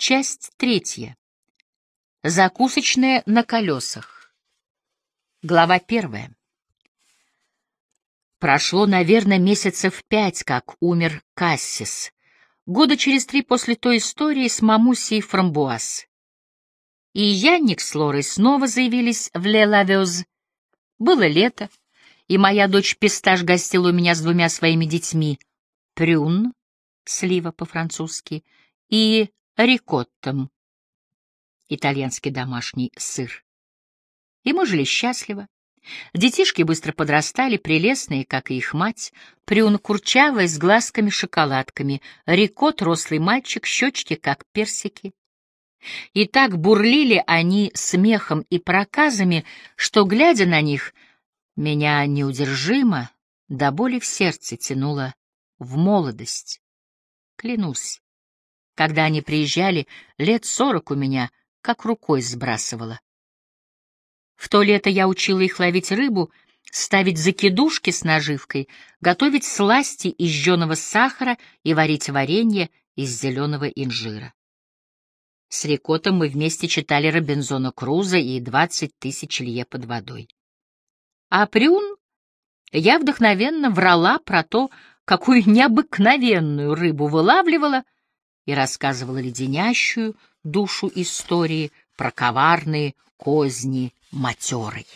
Часть третья. Закусочная на колесах. Глава первая. Прошло, наверное, месяцев пять, как умер Кассис. Года через три после той истории с Мамусей Фрамбуаз. И Янник с Лорой снова заявились в Ле-Лавёз. Было лето, и моя дочь Пистаж гостила у меня с двумя своими детьми. Прюн, слива по-французски, и рикоттом, итальянский домашний сыр. И мы жили счастливо. Детишки быстро подрастали, прелестные, как и их мать, Прюн курчавая, с глазками-шоколадками, Рикот — рослый мальчик, щечки, как персики. И так бурлили они смехом и проказами, что, глядя на них, меня неудержимо до боли в сердце тянуло в молодость. Клянусь, когда они приезжали, лет сорок у меня как рукой сбрасывало. В то лето я учила их ловить рыбу, ставить закидушки с наживкой, готовить сласти из жженого сахара и варить варенье из зеленого инжира. С Рикотом мы вместе читали Робинзона Круза и «Двадцать тысяч лье под водой». А Прюн я вдохновенно врала про то, какую необыкновенную рыбу вылавливала, и рассказывала леденящую душу истории про коварные козни матерой.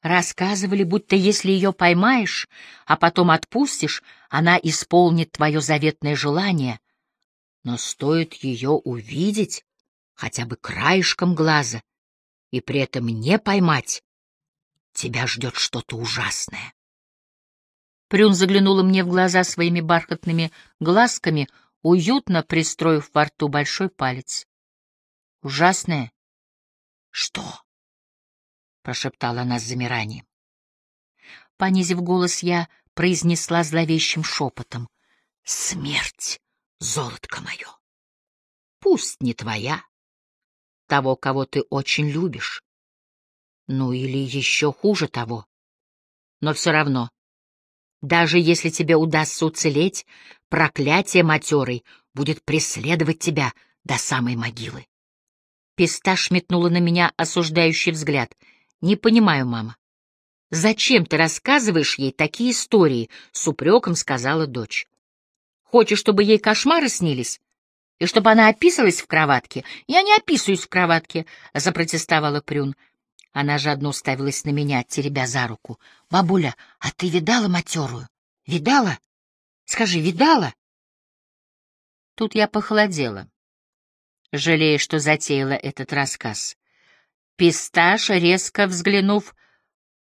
Рассказывали, будто если ее поймаешь, а потом отпустишь, она исполнит твое заветное желание. Но стоит ее увидеть хотя бы краешком глаза и при этом не поймать, тебя ждет что-то ужасное. Прюн заглянула мне в глаза своими бархатными глазками, уютно пристроив во рту большой палец. «Ужасное?» «Что?» — прошептала она с замиранием. Понизив голос, я произнесла зловещим шепотом. «Смерть, золотко мое! Пусть не твоя, того, кого ты очень любишь, ну или еще хуже того, но все равно даже если тебе удастся уцелеть, проклятие матерой будет преследовать тебя до самой могилы. Писташ метнула на меня осуждающий взгляд. «Не понимаю, мама. Зачем ты рассказываешь ей такие истории?» — с упреком сказала дочь. «Хочешь, чтобы ей кошмары снились? И чтобы она описывалась в кроватке?» «Я не описываюсь в кроватке», — запротестовала Прюн. Она жадно уставилась на меня, теребя за руку. «Бабуля, а ты видала матерую? Видала? Скажи, видала?» Тут я похолодела, жалея, что затеяла этот рассказ. Писташа, резко взглянув,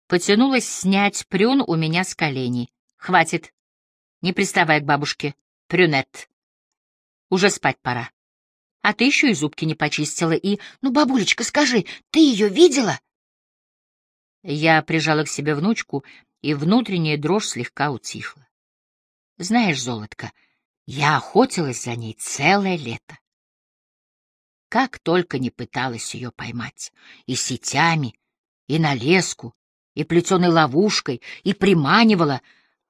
потянулась снять прюн у меня с коленей. «Хватит. Не приставай к бабушке. Прюнет. Уже спать пора. А ты еще и зубки не почистила, и... Ну, бабулечка, скажи, ты ее видела?» Я прижала к себе внучку, и внутренняя дрожь слегка утихла. Знаешь, золотко, я охотилась за ней целое лето. Как только не пыталась ее поймать, и сетями, и на леску, и плетеной ловушкой, и приманивала,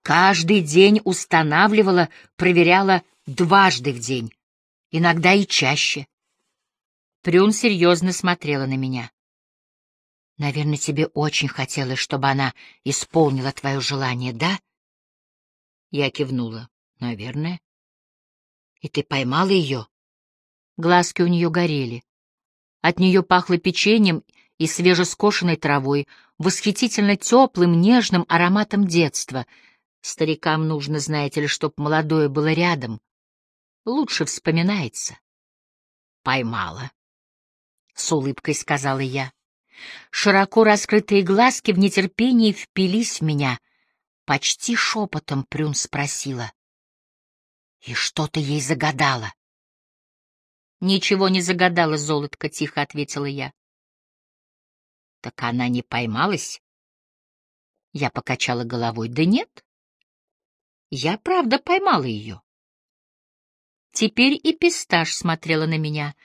каждый день устанавливала, проверяла дважды в день, иногда и чаще. Прюн серьезно смотрела на меня. Наверное, тебе очень хотелось, чтобы она исполнила твое желание, да? Я кивнула. Наверное. И ты поймала ее? Глазки у нее горели. От нее пахло печеньем и свежескошенной травой, восхитительно теплым, нежным ароматом детства. Старикам нужно, знаете ли, чтоб молодое было рядом. Лучше вспоминается. Поймала. С улыбкой сказала я. Широко раскрытые глазки в нетерпении впились в меня. Почти шепотом Прюн спросила. — И что ты ей загадала? — Ничего не загадала, золотко, — тихо ответила я. — Так она не поймалась? Я покачала головой. — Да нет. Я, правда, поймала ее. Теперь и пистаж смотрела на меня.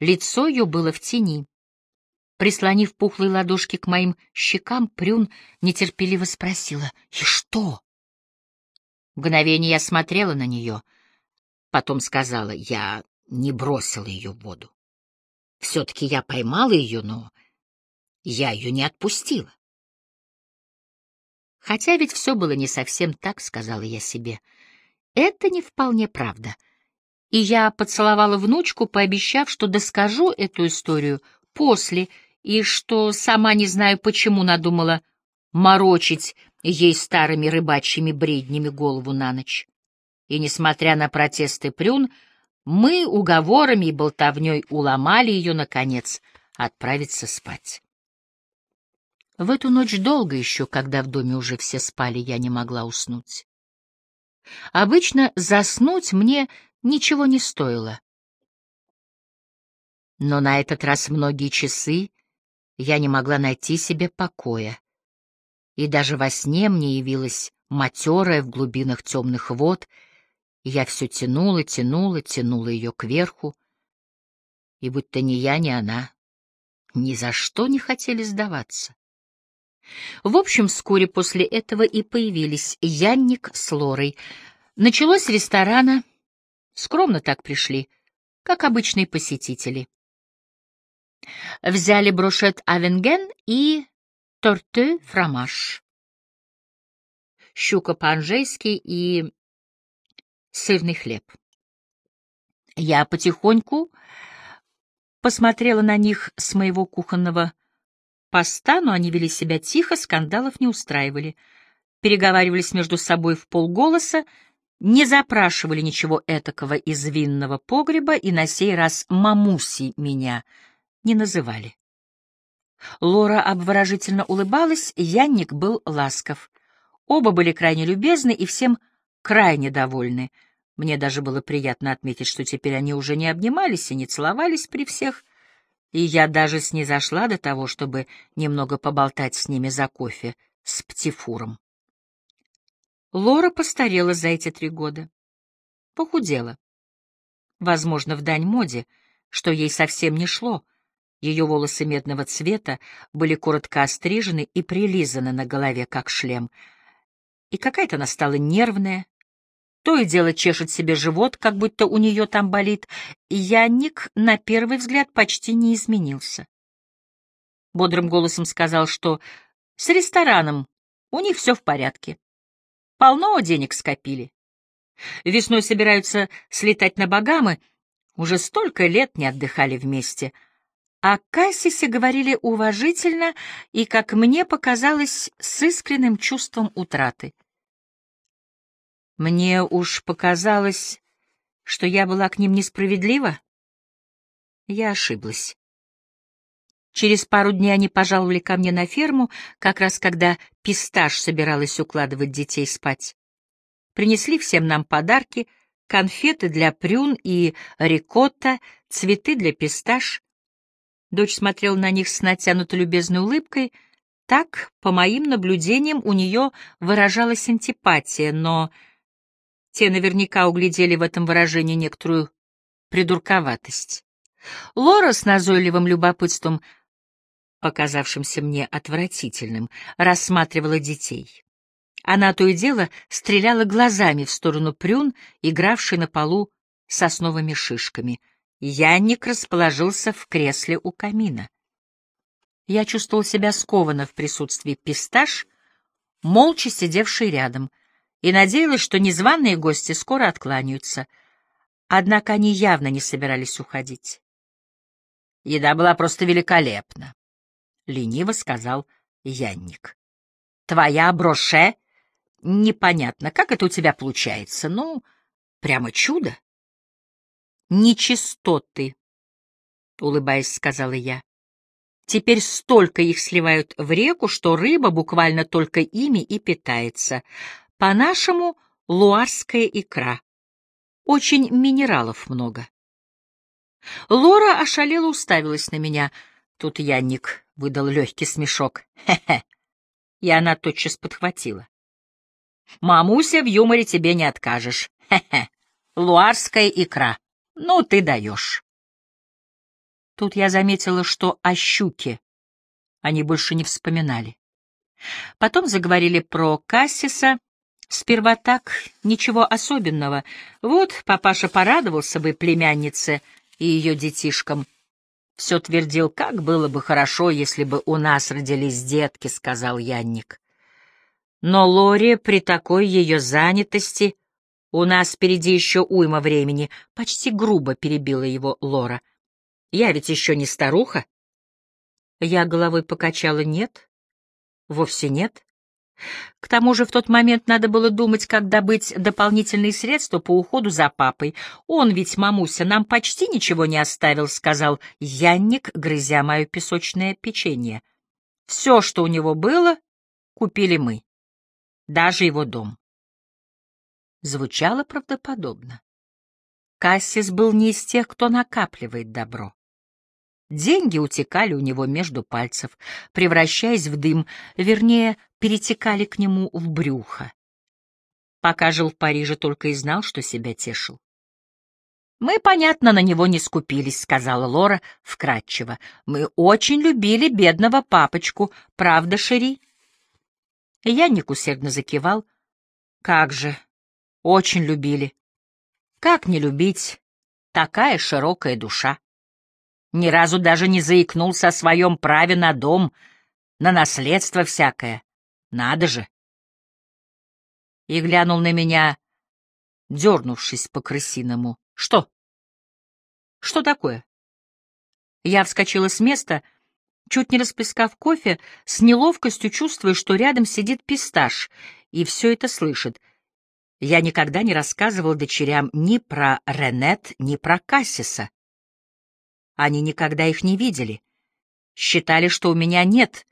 Лицо ее было в тени. Прислонив пухлые ладошки к моим щекам, Прюн нетерпеливо спросила «И что?». Мгновение я смотрела на нее, потом сказала «Я не бросила ее в воду. Все-таки я поймала ее, но я ее не отпустила. Хотя ведь все было не совсем так, сказала я себе. Это не вполне правда. И я поцеловала внучку, пообещав, что доскажу эту историю после, и что сама не знаю почему надумала морочить ей старыми рыбачьими бреднями голову на ночь. И, несмотря на протесты Прюн, мы уговорами и болтовней уломали ее, наконец, отправиться спать. В эту ночь долго еще, когда в доме уже все спали, я не могла уснуть. Обычно заснуть мне ничего не стоило. Но на этот раз многие часы я не могла найти себе покоя. И даже во сне мне явилась матерая в глубинах темных вод — я все тянула, тянула, тянула ее кверху, и будто ни я, ни она ни за что не хотели сдаваться. В общем, вскоре после этого и появились Янник с Лорой. Началось ресторана, скромно так пришли, как обычные посетители. Взяли брошет авенген и торте фромаж. Щука по-анжейски и сырный хлеб. Я потихоньку посмотрела на них с моего кухонного поста, но они вели себя тихо, скандалов не устраивали, переговаривались между собой в полголоса, не запрашивали ничего этакого из винного погреба и на сей раз мамуси меня не называли. Лора обворожительно улыбалась, Янник был ласков. Оба были крайне любезны и всем крайне довольны. Мне даже было приятно отметить, что теперь они уже не обнимались и не целовались при всех, и я даже снизошла до того, чтобы немного поболтать с ними за кофе с птифуром. Лора постарела за эти три года. Похудела. Возможно, в дань моде, что ей совсем не шло. Ее волосы медного цвета были коротко острижены и прилизаны на голове, как шлем. И какая-то она стала нервная, то и дело чешет себе живот, как будто у нее там болит, и Янник на первый взгляд почти не изменился. Бодрым голосом сказал, что с рестораном у них все в порядке. Полно денег скопили. Весной собираются слетать на Багамы, уже столько лет не отдыхали вместе. О Кассисе говорили уважительно и, как мне показалось, с искренним чувством утраты. Мне уж показалось, что я была к ним несправедлива. Я ошиблась. Через пару дней они пожаловали ко мне на ферму, как раз когда пистаж собиралась укладывать детей спать. Принесли всем нам подарки, конфеты для прюн и рикотта, цветы для пистаж. Дочь смотрела на них с натянутой любезной улыбкой. Так, по моим наблюдениям, у нее выражалась антипатия, но те наверняка углядели в этом выражении некоторую придурковатость. Лора с назойливым любопытством, показавшимся мне отвратительным, рассматривала детей. Она то и дело стреляла глазами в сторону прюн, игравшей на полу сосновыми шишками. Янник расположился в кресле у камина. Я чувствовал себя скованно в присутствии пистаж, молча сидевший рядом — и надеялась, что незваные гости скоро откланяются. Однако они явно не собирались уходить. Еда была просто великолепна, — лениво сказал Янник. — Твоя броше? Непонятно, как это у тебя получается. Ну, прямо чудо. — Нечистоты, — улыбаясь, сказала я. Теперь столько их сливают в реку, что рыба буквально только ими и питается. По-нашему, луарская икра. Очень минералов много. Лора ошалела уставилась на меня. Тут Янник выдал легкий смешок. Хе-хе. И она тотчас подхватила. «Мамуся, в юморе тебе не откажешь. Хе-хе. Луарская икра. Ну, ты даешь». Тут я заметила, что о щуке они больше не вспоминали. Потом заговорили про Кассиса, Сперва так, ничего особенного. Вот папаша порадовался бы племяннице и ее детишкам. Все твердил, как было бы хорошо, если бы у нас родились детки, — сказал Янник. Но Лори при такой ее занятости... У нас впереди еще уйма времени, — почти грубо перебила его Лора. Я ведь еще не старуха. Я головой покачала «нет». Вовсе нет. К тому же в тот момент надо было думать, как добыть дополнительные средства по уходу за папой. Он ведь, мамуся, нам почти ничего не оставил, — сказал Янник, грызя мое песочное печенье. Все, что у него было, купили мы. Даже его дом. Звучало правдоподобно. Кассис был не из тех, кто накапливает добро. Деньги утекали у него между пальцев, превращаясь в дым, вернее, перетекали к нему в брюхо. Пока жил в Париже, только и знал, что себя тешил. «Мы, понятно, на него не скупились», — сказала Лора вкратчиво. «Мы очень любили бедного папочку, правда, Шери?» Янник усердно закивал. «Как же! Очень любили! Как не любить? Такая широкая душа!» ни разу даже не заикнулся о своем праве на дом, на наследство всякое. Надо же! И глянул на меня, дернувшись по-крысиному. Что? Что такое? Я вскочила с места, чуть не расплескав кофе, с неловкостью чувствуя, что рядом сидит писташ, и все это слышит. Я никогда не рассказывал дочерям ни про Ренет, ни про Кассиса. Они никогда их не видели. Считали, что у меня нет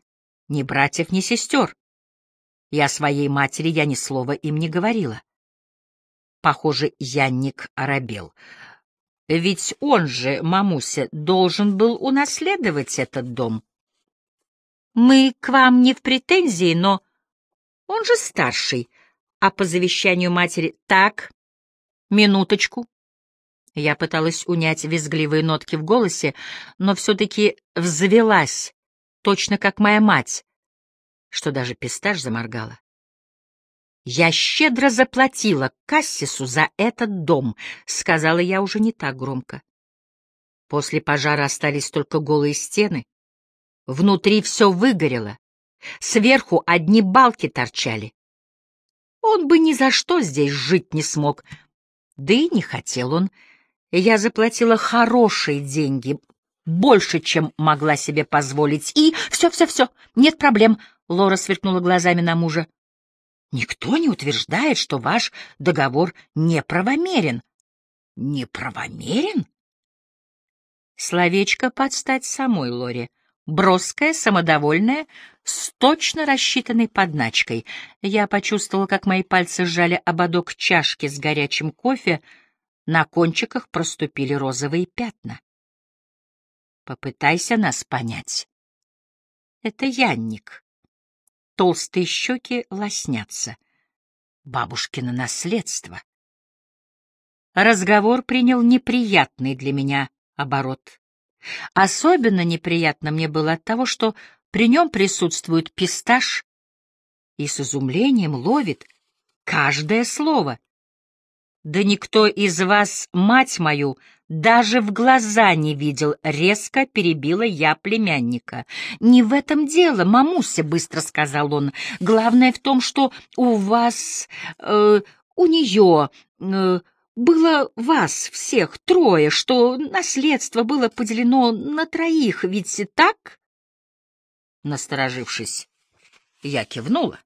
ни братьев, ни сестер. И о своей матери я ни слова им не говорила. Похоже, Янник оробел. Ведь он же, мамуся, должен был унаследовать этот дом. Мы к вам не в претензии, но он же старший, а по завещанию матери так, минуточку. Я пыталась унять визгливые нотки в голосе, но все-таки взвелась, точно как моя мать, что даже пистаж заморгала. «Я щедро заплатила Кассису за этот дом», — сказала я уже не так громко. После пожара остались только голые стены. Внутри все выгорело. Сверху одни балки торчали. Он бы ни за что здесь жить не смог. Да и не хотел он, — я заплатила хорошие деньги, больше, чем могла себе позволить. И все-все-все, нет проблем. Лора сверкнула глазами на мужа. Никто не утверждает, что ваш договор неправомерен. Неправомерен? Словечко подстать самой Лоре. Броская, самодовольная, с точно рассчитанной подначкой. Я почувствовала, как мои пальцы сжали ободок чашки с горячим кофе, на кончиках проступили розовые пятна. Попытайся нас понять. Это Янник. Толстые щеки лоснятся. Бабушкино наследство. Разговор принял неприятный для меня оборот. Особенно неприятно мне было от того, что при нем присутствует пистаж и с изумлением ловит каждое слово — да никто из вас, мать мою, даже в глаза не видел, резко перебила я племянника. «Не в этом дело, мамуся», — быстро сказал он. «Главное в том, что у вас, э, у нее э, было вас всех трое, что наследство было поделено на троих, ведь так?» Насторожившись, я кивнула.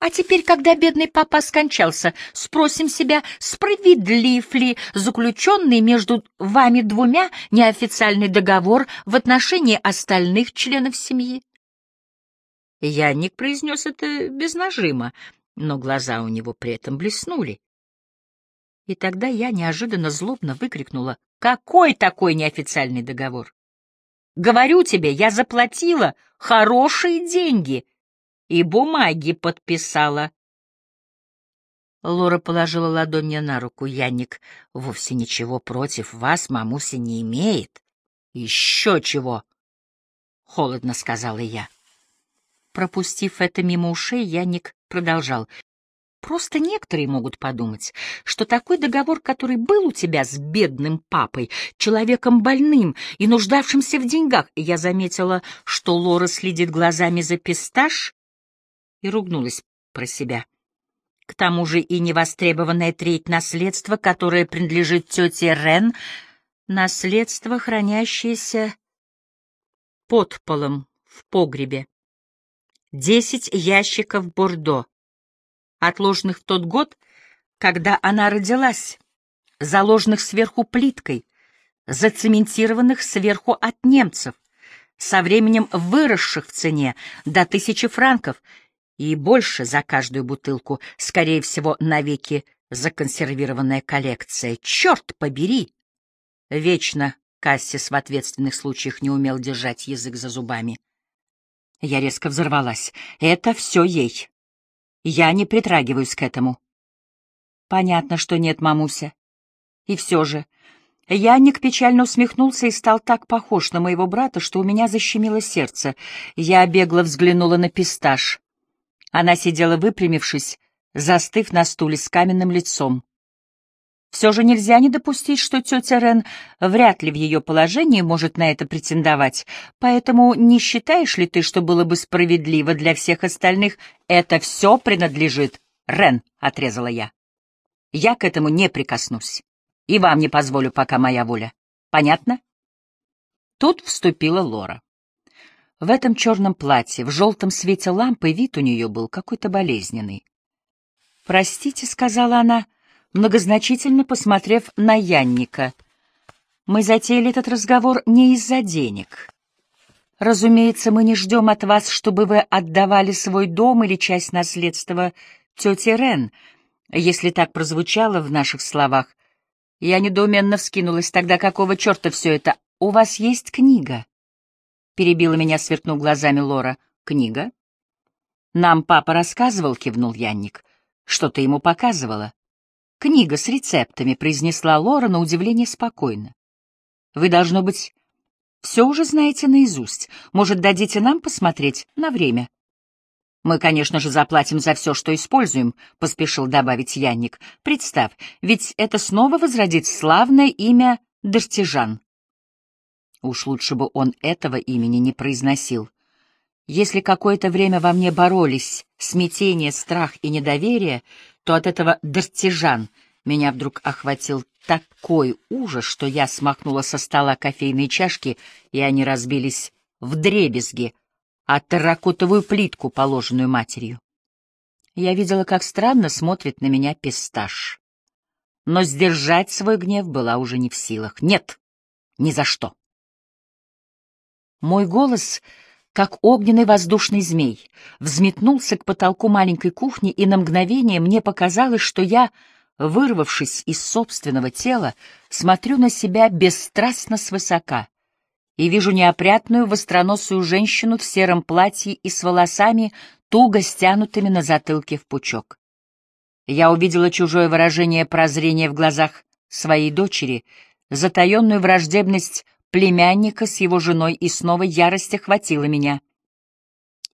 А теперь, когда бедный папа скончался, спросим себя, справедлив ли заключенный между вами двумя неофициальный договор в отношении остальных членов семьи? Янник произнес это без нажима, но глаза у него при этом блеснули. И тогда я неожиданно злобно выкрикнула, «Какой такой неофициальный договор? Говорю тебе, я заплатила хорошие деньги!» и бумаги подписала. Лора положила ладонь мне на руку. Янник вовсе ничего против вас, мамуся, не имеет. Еще чего? Холодно сказала я. Пропустив это мимо ушей, Янник продолжал. Просто некоторые могут подумать, что такой договор, который был у тебя с бедным папой, человеком больным и нуждавшимся в деньгах, я заметила, что Лора следит глазами за пистаж и ругнулась про себя. К тому же и невостребованная треть наследства, которое принадлежит тете Рен, наследство, хранящееся под полом в погребе. Десять ящиков бордо отложенных в тот год, когда она родилась, заложенных сверху плиткой, зацементированных сверху от немцев, со временем выросших в цене до тысячи франков и больше за каждую бутылку, скорее всего, навеки законсервированная коллекция. Черт побери! Вечно Кассис в ответственных случаях не умел держать язык за зубами. Я резко взорвалась. Это все ей. Я не притрагиваюсь к этому. Понятно, что нет, мамуся. И все же... Янник печально усмехнулся и стал так похож на моего брата, что у меня защемило сердце. Я бегло взглянула на пистаж. Она сидела выпрямившись, застыв на стуле с каменным лицом. Все же нельзя не допустить, что тетя Рен вряд ли в ее положении может на это претендовать, поэтому не считаешь ли ты, что было бы справедливо для всех остальных? Это все принадлежит Рен, — отрезала я. Я к этому не прикоснусь, и вам не позволю, пока моя воля. Понятно? Тут вступила Лора. В этом черном платье, в желтом свете лампы, вид у нее был какой-то болезненный. «Простите», — сказала она, — многозначительно посмотрев на Янника. «Мы затеяли этот разговор не из-за денег. Разумеется, мы не ждем от вас, чтобы вы отдавали свой дом или часть наследства тете Рен, если так прозвучало в наших словах. Я недоуменно вскинулась. Тогда какого черта все это? У вас есть книга?» Перебила меня, сверкнув глазами Лора. «Книга?» «Нам папа рассказывал», — кивнул Янник. «Что ты ему показывала?» «Книга с рецептами», — произнесла Лора на удивление спокойно. «Вы, должно быть, все уже знаете наизусть. Может, дадите нам посмотреть на время?» «Мы, конечно же, заплатим за все, что используем», — поспешил добавить Янник. «Представь, ведь это снова возродит славное имя Дартижан». Уж лучше бы он этого имени не произносил. Если какое-то время во мне боролись смятение, страх и недоверие, то от этого дартижан меня вдруг охватил такой ужас, что я смахнула со стола кофейные чашки, и они разбились в дребезги, а терракотовую плитку, положенную матерью. Я видела, как странно смотрит на меня пистаж. Но сдержать свой гнев была уже не в силах. Нет, ни за что. Мой голос как огненный воздушный змей, взметнулся к потолку маленькой кухни, и на мгновение мне показалось, что я, вырвавшись из собственного тела, смотрю на себя бесстрастно свысока и вижу неопрятную востроносую женщину в сером платье и с волосами, туго стянутыми на затылке в пучок. Я увидела чужое выражение прозрения в глазах своей дочери, затаенную враждебность племянника с его женой, и снова ярость охватила меня.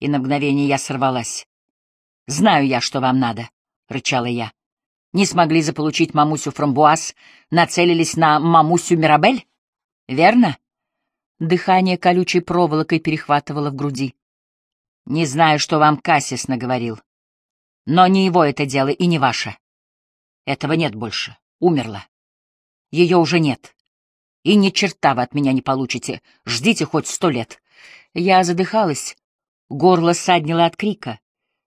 И на мгновение я сорвалась. «Знаю я, что вам надо», — рычала я. «Не смогли заполучить мамусю Фрамбуаз, нацелились на мамусю Мирабель? Верно?» Дыхание колючей проволокой перехватывало в груди. «Не знаю, что вам Кассис наговорил. Но не его это дело и не ваше. Этого нет больше. Умерла. Ее уже нет. И ни черта вы от меня не получите. Ждите хоть сто лет. Я задыхалась. Горло саднило от крика.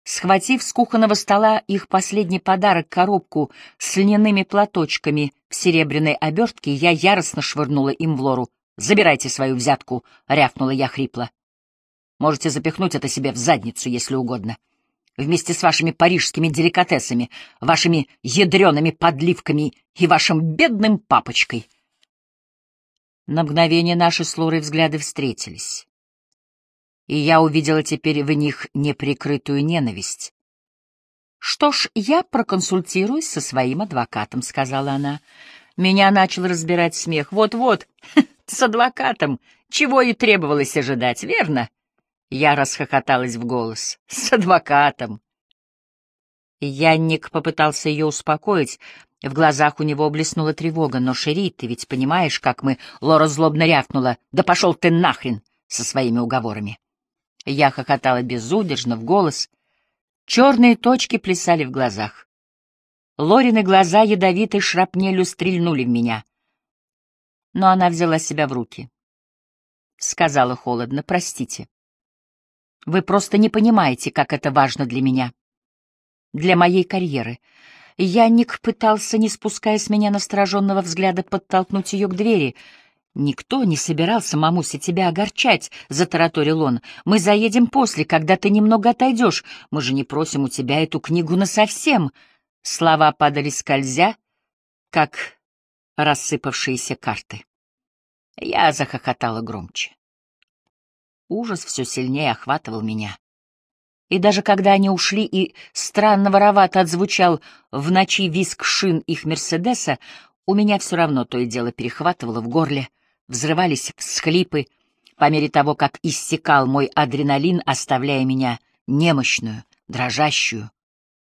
Схватив с кухонного стола их последний подарок, коробку с льняными платочками в серебряной обертке, я яростно швырнула им в лору. «Забирайте свою взятку», — рявкнула я хрипло. «Можете запихнуть это себе в задницу, если угодно. Вместе с вашими парижскими деликатесами, вашими ядреными подливками и вашим бедным папочкой». На мгновение наши с Лорой взгляды встретились. И я увидела теперь в них неприкрытую ненависть. «Что ж, я проконсультируюсь со своим адвокатом», — сказала она. Меня начал разбирать смех. «Вот-вот, с адвокатом, чего и требовалось ожидать, верно?» Я расхохоталась в голос. «С адвокатом!» Янник попытался ее успокоить. В глазах у него блеснула тревога. «Но, Шери, ты ведь понимаешь, как мы...» Лора злобно рявкнула. «Да пошел ты нахрен со своими уговорами!» Я хохотала безудержно, в голос. Черные точки плясали в глазах. Лорины глаза ядовитой шрапнелью стрельнули в меня. Но она взяла себя в руки. Сказала холодно, простите. Вы просто не понимаете, как это важно для меня. Для моей карьеры. Янник пытался, не спуская с меня настороженного взгляда, подтолкнуть ее к двери. «Никто не собирался, мамуся, тебя огорчать», — затараторил он. «Мы заедем после, когда ты немного отойдешь. Мы же не просим у тебя эту книгу насовсем». Слова падали скользя, как рассыпавшиеся карты. Я захохотала громче. Ужас все сильнее охватывал меня. И даже когда они ушли и странно воровато отзвучал в ночи виск шин их Мерседеса, у меня все равно то и дело перехватывало в горле, взрывались всхлипы, по мере того, как иссякал мой адреналин, оставляя меня немощную, дрожащую,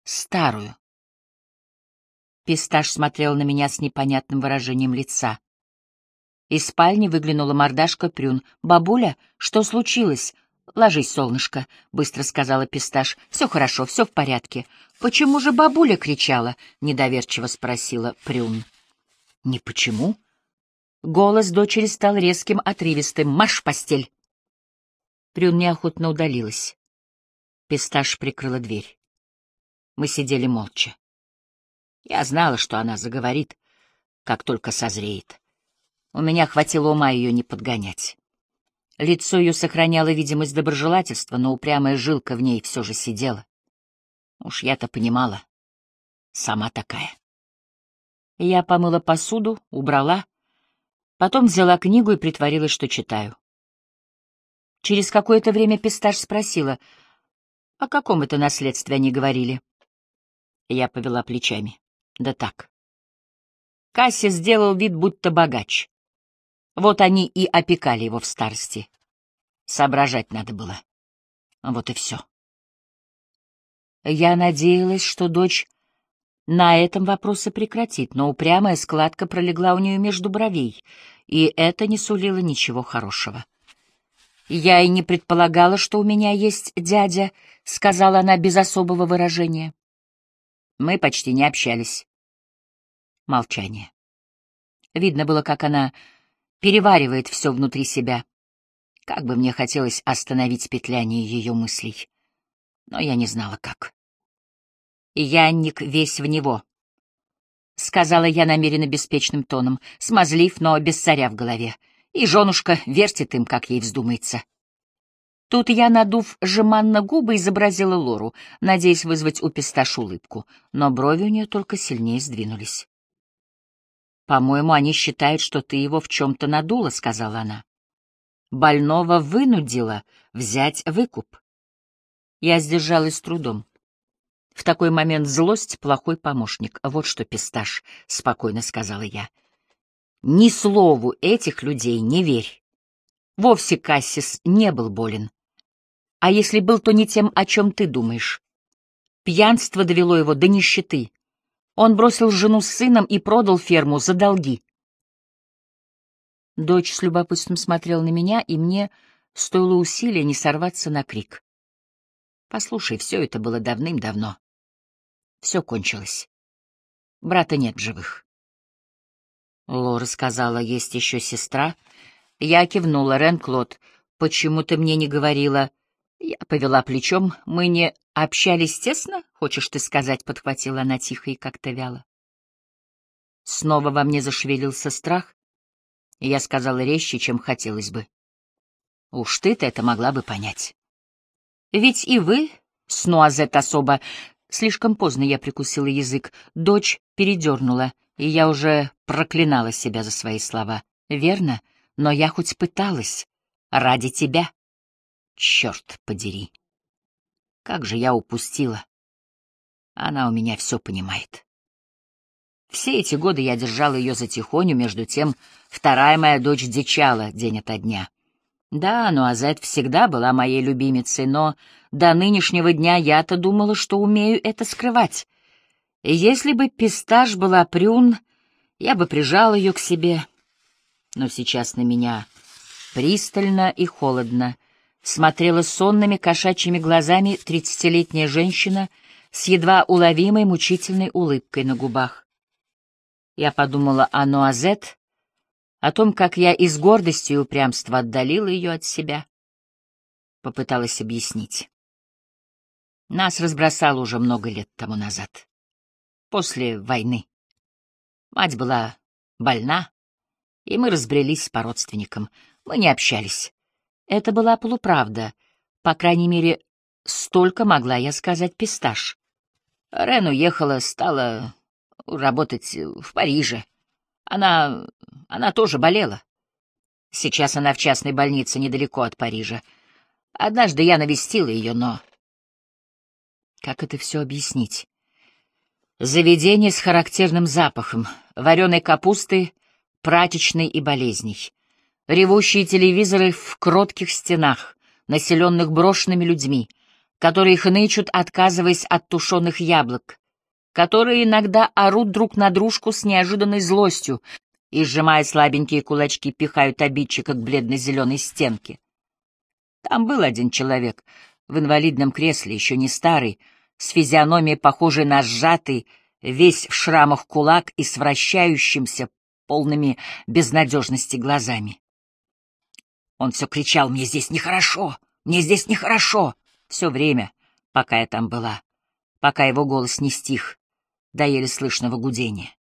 старую. Писташ смотрел на меня с непонятным выражением лица. Из спальни выглянула мордашка Прюн. «Бабуля, что случилось?» «Ложись, солнышко», — быстро сказала Писташ. «Все хорошо, все в порядке». «Почему же бабуля кричала?» — недоверчиво спросила Прюн. «Не почему?» Голос дочери стал резким, отрывистым. «Маш постель!» Прюн неохотно удалилась. Писташ прикрыла дверь. Мы сидели молча. Я знала, что она заговорит, как только созреет. У меня хватило ума ее не подгонять. Лицо ее сохраняло видимость доброжелательства, но упрямая жилка в ней все же сидела. Уж я-то понимала. Сама такая. Я помыла посуду, убрала, потом взяла книгу и притворилась, что читаю. Через какое-то время Писташ спросила, о каком это наследстве они говорили. Я повела плечами. Да так. Касси сделал вид, будто богач. Вот они и опекали его в старости. Соображать надо было. Вот и все. Я надеялась, что дочь на этом вопросы прекратит, но упрямая складка пролегла у нее между бровей, и это не сулило ничего хорошего. «Я и не предполагала, что у меня есть дядя», — сказала она без особого выражения. Мы почти не общались. Молчание. Видно было, как она переваривает все внутри себя. Как бы мне хотелось остановить петляние ее мыслей. Но я не знала, как. Янник весь в него. Сказала я намеренно беспечным тоном, смазлив, но без царя в голове. И женушка вертит им, как ей вздумается. Тут я, надув жеманно губы, изобразила Лору, надеясь вызвать у писташ улыбку, но брови у нее только сильнее сдвинулись. «По-моему, они считают, что ты его в чем-то надула», — сказала она. «Больного вынудила взять выкуп». Я сдержалась с трудом. В такой момент злость — плохой помощник. Вот что, писташ, — спокойно сказала я. Ни слову этих людей не верь. Вовсе Кассис не был болен. А если был, то не тем, о чем ты думаешь. Пьянство довело его до нищеты. Он бросил жену с сыном и продал ферму за долги. Дочь с любопытством смотрела на меня, и мне стоило усилия не сорваться на крик. Послушай, все это было давным-давно. Все кончилось. Брата нет в живых. Лора сказала, есть еще сестра. Я кивнула, Рен-Клод. Почему ты мне не говорила? Я повела плечом. Мы не общались тесно, хочешь ты сказать, подхватила она тихо и как-то вяло. Снова во мне зашевелился страх, и я сказала резче, чем хотелось бы. Уж ты-то это могла бы понять. Ведь и вы, Снуазет особо, слишком поздно я прикусила язык, дочь передернула, и я уже проклинала себя за свои слова. Верно, но я хоть пыталась. Ради тебя. Черт подери. Как же я упустила. Она у меня все понимает. Все эти годы я держала ее за тихоню, между тем вторая моя дочь дичала день ото дня. Да, Нуазет всегда была моей любимицей, но до нынешнего дня я-то думала, что умею это скрывать. И если бы пистаж была прюн, я бы прижал ее к себе. Но сейчас на меня пристально и холодно смотрела сонными кошачьими глазами тридцатилетняя женщина с едва уловимой мучительной улыбкой на губах. Я подумала о Нуазет, о том, как я из гордости и упрямства отдалила ее от себя. Попыталась объяснить. Нас разбросало уже много лет тому назад, после войны. Мать была больна, и мы разбрелись по родственникам. Мы не общались. Это была полуправда. По крайней мере, столько могла я сказать пистаж. Рен уехала, стала работать в Париже. Она... она тоже болела. Сейчас она в частной больнице недалеко от Парижа. Однажды я навестила ее, но... Как это все объяснить? Заведение с характерным запахом, вареной капусты, прачечной и болезней. Ревущие телевизоры в кротких стенах, населенных брошенными людьми, которые хнычут, отказываясь от тушеных яблок, которые иногда орут друг на дружку с неожиданной злостью и, сжимая слабенькие кулачки, пихают обидчика к бледно-зеленой стенке. Там был один человек в инвалидном кресле, еще не старый, с физиономией, похожей на сжатый, весь в шрамах кулак и с вращающимся, полными безнадежности глазами. Он все кричал «Мне здесь нехорошо! Мне здесь нехорошо!» Все время, пока я там была, пока его голос не стих, до еле слышного гудения.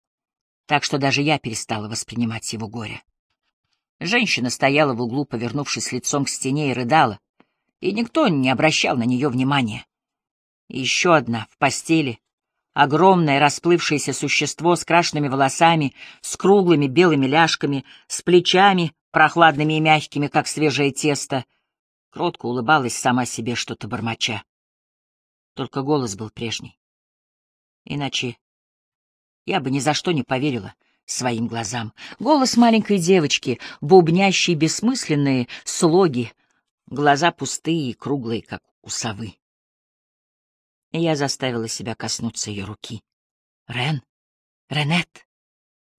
Так что даже я перестала воспринимать его горе. Женщина стояла в углу, повернувшись лицом к стене, и рыдала, и никто не обращал на нее внимания. Еще одна, в постели, огромное расплывшееся существо с крашенными волосами, с круглыми белыми ляжками, с плечами, прохладными и мягкими, как свежее тесто, кротко улыбалась сама себе что-то бормоча. Только голос был прежний. Иначе я бы ни за что не поверила своим глазам. Голос маленькой девочки, бубнящей бессмысленные слоги, глаза пустые и круглые, как у совы. Я заставила себя коснуться ее руки. «Рен? Ренет?»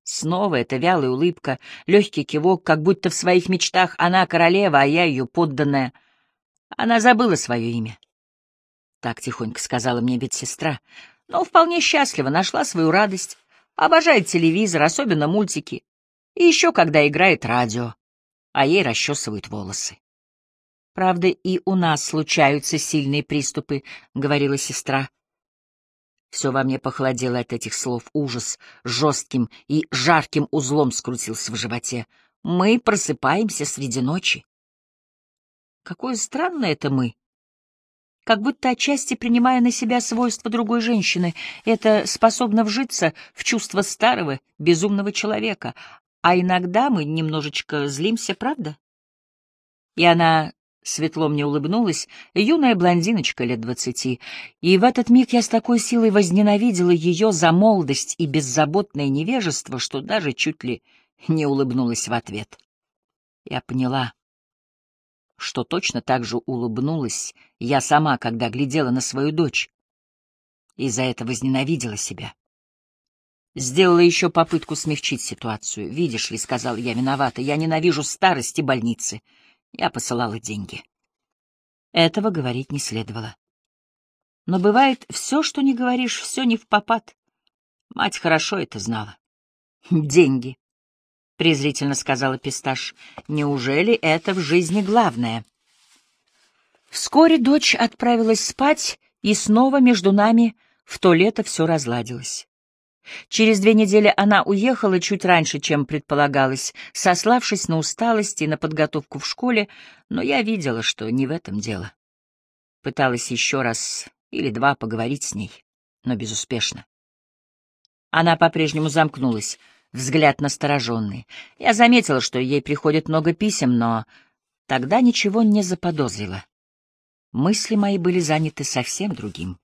Снова эта вялая улыбка, легкий кивок, как будто в своих мечтах она королева, а я ее подданная. Она забыла свое имя. Так тихонько сказала мне медсестра, но вполне счастлива, нашла свою радость, обожает телевизор, особенно мультики, и еще когда играет радио, а ей расчесывают волосы. Правда, и у нас случаются сильные приступы, — говорила сестра. Все во мне похолодело от этих слов, ужас жестким и жарким узлом скрутился в животе. Мы просыпаемся среди ночи. Какое странное это мы как будто отчасти принимая на себя свойства другой женщины, это способно вжиться в чувство старого, безумного человека, а иногда мы немножечко злимся, правда? И она светло мне улыбнулась, юная блондиночка лет двадцати, и в этот миг я с такой силой возненавидела ее за молодость и беззаботное невежество, что даже чуть ли не улыбнулась в ответ. Я поняла, что точно так же улыбнулась я сама, когда глядела на свою дочь, и за это возненавидела себя. Сделала еще попытку смягчить ситуацию. «Видишь ли», — сказал я, — «виновата, я ненавижу старость и больницы». Я посылала деньги. Этого говорить не следовало. Но бывает, все, что не говоришь, все не в попад. Мать хорошо это знала. Деньги. — презрительно сказала Писташ. «Неужели это в жизни главное?» Вскоре дочь отправилась спать, и снова между нами в то лето все разладилось. Через две недели она уехала чуть раньше, чем предполагалось, сославшись на усталость и на подготовку в школе, но я видела, что не в этом дело. Пыталась еще раз или два поговорить с ней, но безуспешно. Она по-прежнему замкнулась — взгляд настороженный. Я заметила, что ей приходит много писем, но тогда ничего не заподозрила. Мысли мои были заняты совсем другим.